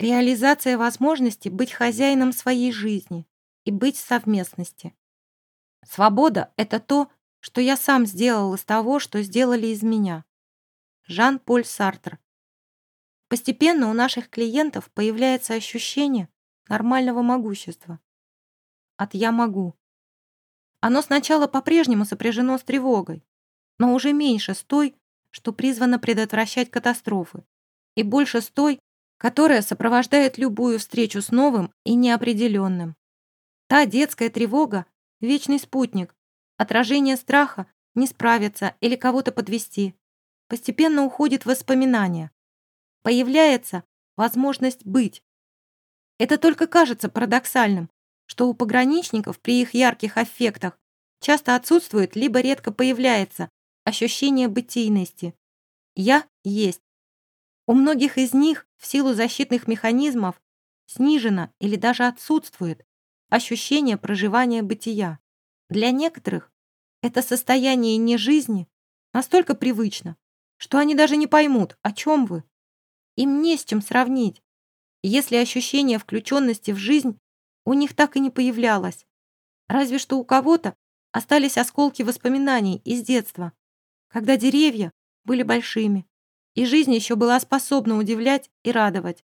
Реализация возможности быть хозяином своей жизни и быть в совместности. Свобода — это то, что я сам сделал из того, что сделали из меня. Жан-Поль Сартр. Постепенно у наших клиентов появляется ощущение нормального могущества. От «я могу». Оно сначала по-прежнему сопряжено с тревогой, но уже меньше с той, что призвано предотвращать катастрофы, и больше с той, которая сопровождает любую встречу с новым и неопределенным. Та детская тревога — вечный спутник, отражение страха не справиться или кого-то подвести. Постепенно уходит воспоминания. Появляется возможность быть. Это только кажется парадоксальным, что у пограничников при их ярких аффектах часто отсутствует либо редко появляется ощущение бытийности. «Я есть». У многих из них в силу защитных механизмов снижено или даже отсутствует ощущение проживания бытия. Для некоторых это состояние не жизни настолько привычно, что они даже не поймут, о чем вы. Им не с чем сравнить, если ощущение включенности в жизнь у них так и не появлялось. Разве что у кого-то остались осколки воспоминаний из детства, когда деревья были большими, и жизнь еще была способна удивлять и радовать.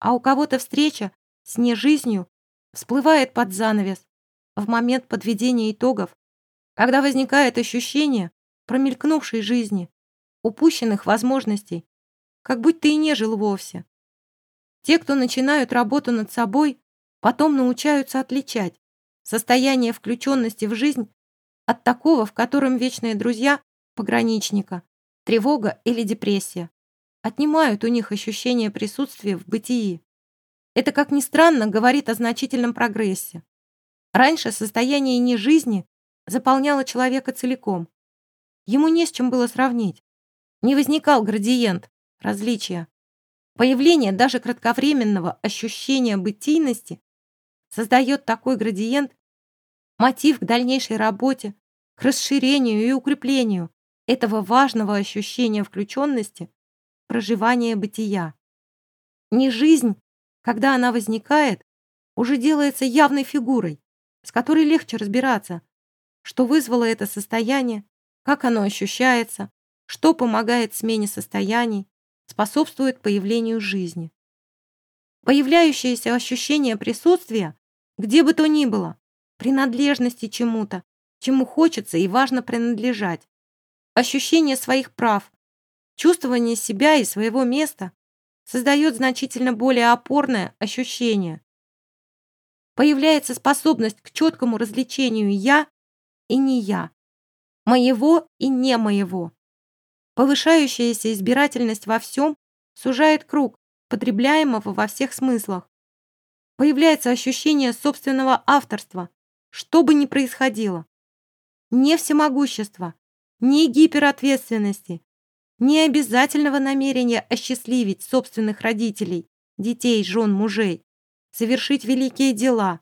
А у кого-то встреча с нежизнью всплывает под занавес в момент подведения итогов, когда возникает ощущение промелькнувшей жизни, упущенных возможностей, как будто и не жил вовсе. Те, кто начинают работу над собой, потом научаются отличать состояние включенности в жизнь от такого, в котором вечные друзья пограничника, тревога или депрессия. Отнимают у них ощущение присутствия в бытии. Это, как ни странно, говорит о значительном прогрессе. Раньше состояние не жизни заполняло человека целиком. Ему не с чем было сравнить. Не возникал градиент, различия. Появление даже кратковременного ощущения бытийности создает такой градиент, мотив к дальнейшей работе, к расширению и укреплению, этого важного ощущения включенности, проживания бытия. Не жизнь, когда она возникает, уже делается явной фигурой, с которой легче разбираться, что вызвало это состояние, как оно ощущается, что помогает смене состояний, способствует появлению жизни. Появляющееся ощущение присутствия, где бы то ни было, принадлежности чему-то, чему хочется и важно принадлежать, ощущение своих прав, чувствование себя и своего места создает значительно более опорное ощущение. Появляется способность к четкому развлечению «я» и «не я», «моего» и «не моего». Повышающаяся избирательность во всем сужает круг потребляемого во всех смыслах. Появляется ощущение собственного авторства, что бы ни происходило. Не всемогущество, ни гиперответственности, ни обязательного намерения осчастливить собственных родителей, детей, жен, мужей, совершить великие дела,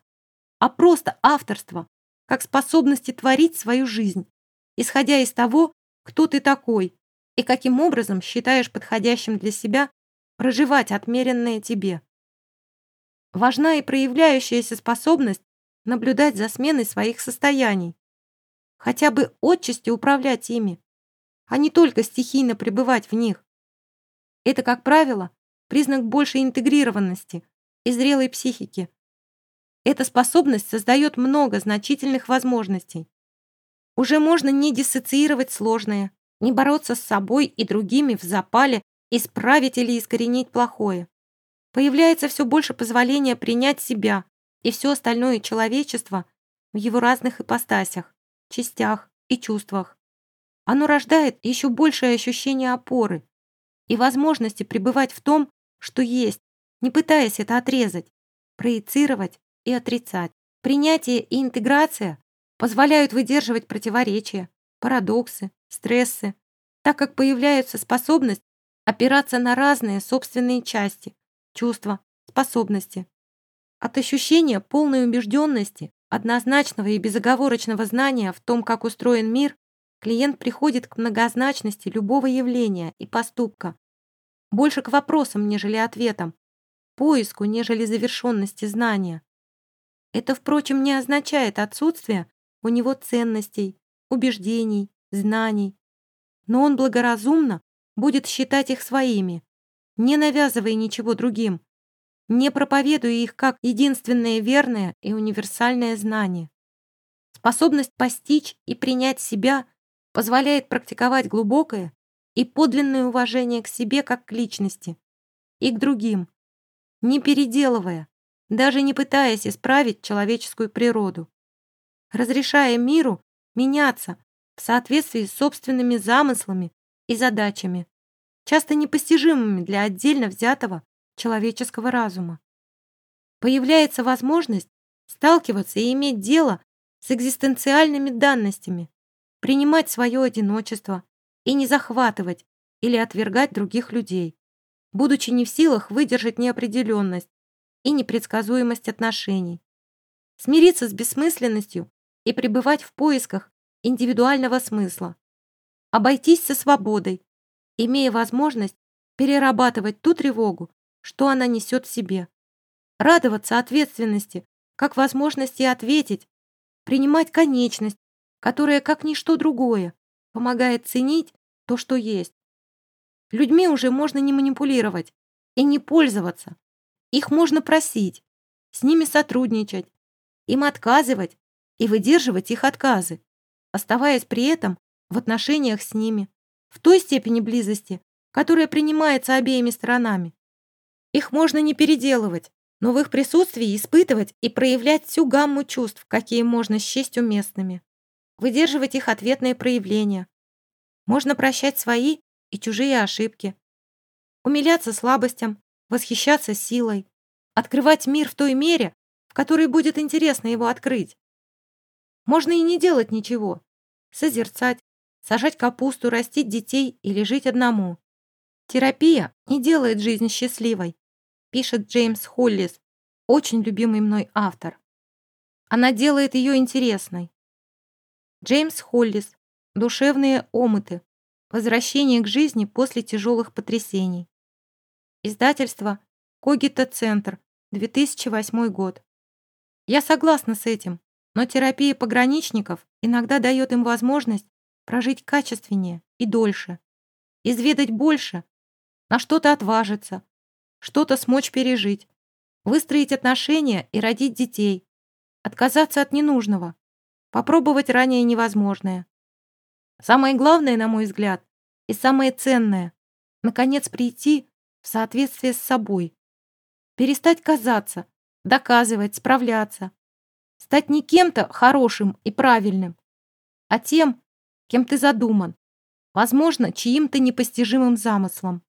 а просто авторство, как способности творить свою жизнь, исходя из того, кто ты такой и каким образом считаешь подходящим для себя проживать отмеренное тебе. Важна и проявляющаяся способность наблюдать за сменой своих состояний, хотя бы отчасти управлять ими, а не только стихийно пребывать в них. Это, как правило, признак большей интегрированности и зрелой психики. Эта способность создает много значительных возможностей. Уже можно не диссоциировать сложное, не бороться с собой и другими в запале, исправить или искоренить плохое. Появляется все больше позволения принять себя и все остальное человечество в его разных ипостасях частях и чувствах. Оно рождает еще большее ощущение опоры и возможности пребывать в том, что есть, не пытаясь это отрезать, проецировать и отрицать. Принятие и интеграция позволяют выдерживать противоречия, парадоксы, стрессы, так как появляется способность опираться на разные собственные части, чувства, способности. От ощущения полной убежденности однозначного и безоговорочного знания в том, как устроен мир, клиент приходит к многозначности любого явления и поступка, больше к вопросам, нежели ответам. поиску, нежели завершенности знания. Это, впрочем, не означает отсутствие у него ценностей, убеждений, знаний. Но он благоразумно будет считать их своими, не навязывая ничего другим, не проповедуя их как единственное верное и универсальное знание. Способность постичь и принять себя позволяет практиковать глубокое и подлинное уважение к себе как к личности и к другим, не переделывая, даже не пытаясь исправить человеческую природу, разрешая миру меняться в соответствии с собственными замыслами и задачами, часто непостижимыми для отдельно взятого человеческого разума. Появляется возможность сталкиваться и иметь дело с экзистенциальными данностями, принимать свое одиночество и не захватывать или отвергать других людей, будучи не в силах выдержать неопределенность и непредсказуемость отношений, смириться с бессмысленностью и пребывать в поисках индивидуального смысла, обойтись со свободой, имея возможность перерабатывать ту тревогу, что она несет в себе, радоваться ответственности, как возможности ответить, принимать конечность, которая, как ничто другое, помогает ценить то, что есть. Людьми уже можно не манипулировать и не пользоваться. Их можно просить, с ними сотрудничать, им отказывать и выдерживать их отказы, оставаясь при этом в отношениях с ними, в той степени близости, которая принимается обеими сторонами. Их можно не переделывать, но в их присутствии испытывать и проявлять всю гамму чувств, какие можно счесть уместными, выдерживать их ответные проявления. Можно прощать свои и чужие ошибки, умиляться слабостям, восхищаться силой, открывать мир в той мере, в которой будет интересно его открыть. Можно и не делать ничего, созерцать, сажать капусту, растить детей или жить одному. Терапия не делает жизнь счастливой, пишет Джеймс Холлис, очень любимый мной автор. Она делает ее интересной. Джеймс Холлис. Душевные омыты. Возвращение к жизни после тяжелых потрясений. Издательство Когита-центр. 2008 год. Я согласна с этим, но терапия пограничников иногда дает им возможность прожить качественнее и дольше, изведать больше, на что-то отважиться, что-то смочь пережить, выстроить отношения и родить детей, отказаться от ненужного, попробовать ранее невозможное. Самое главное, на мой взгляд, и самое ценное — наконец прийти в соответствие с собой, перестать казаться, доказывать, справляться, стать не кем-то хорошим и правильным, а тем, кем ты задуман, возможно, чьим-то непостижимым замыслом.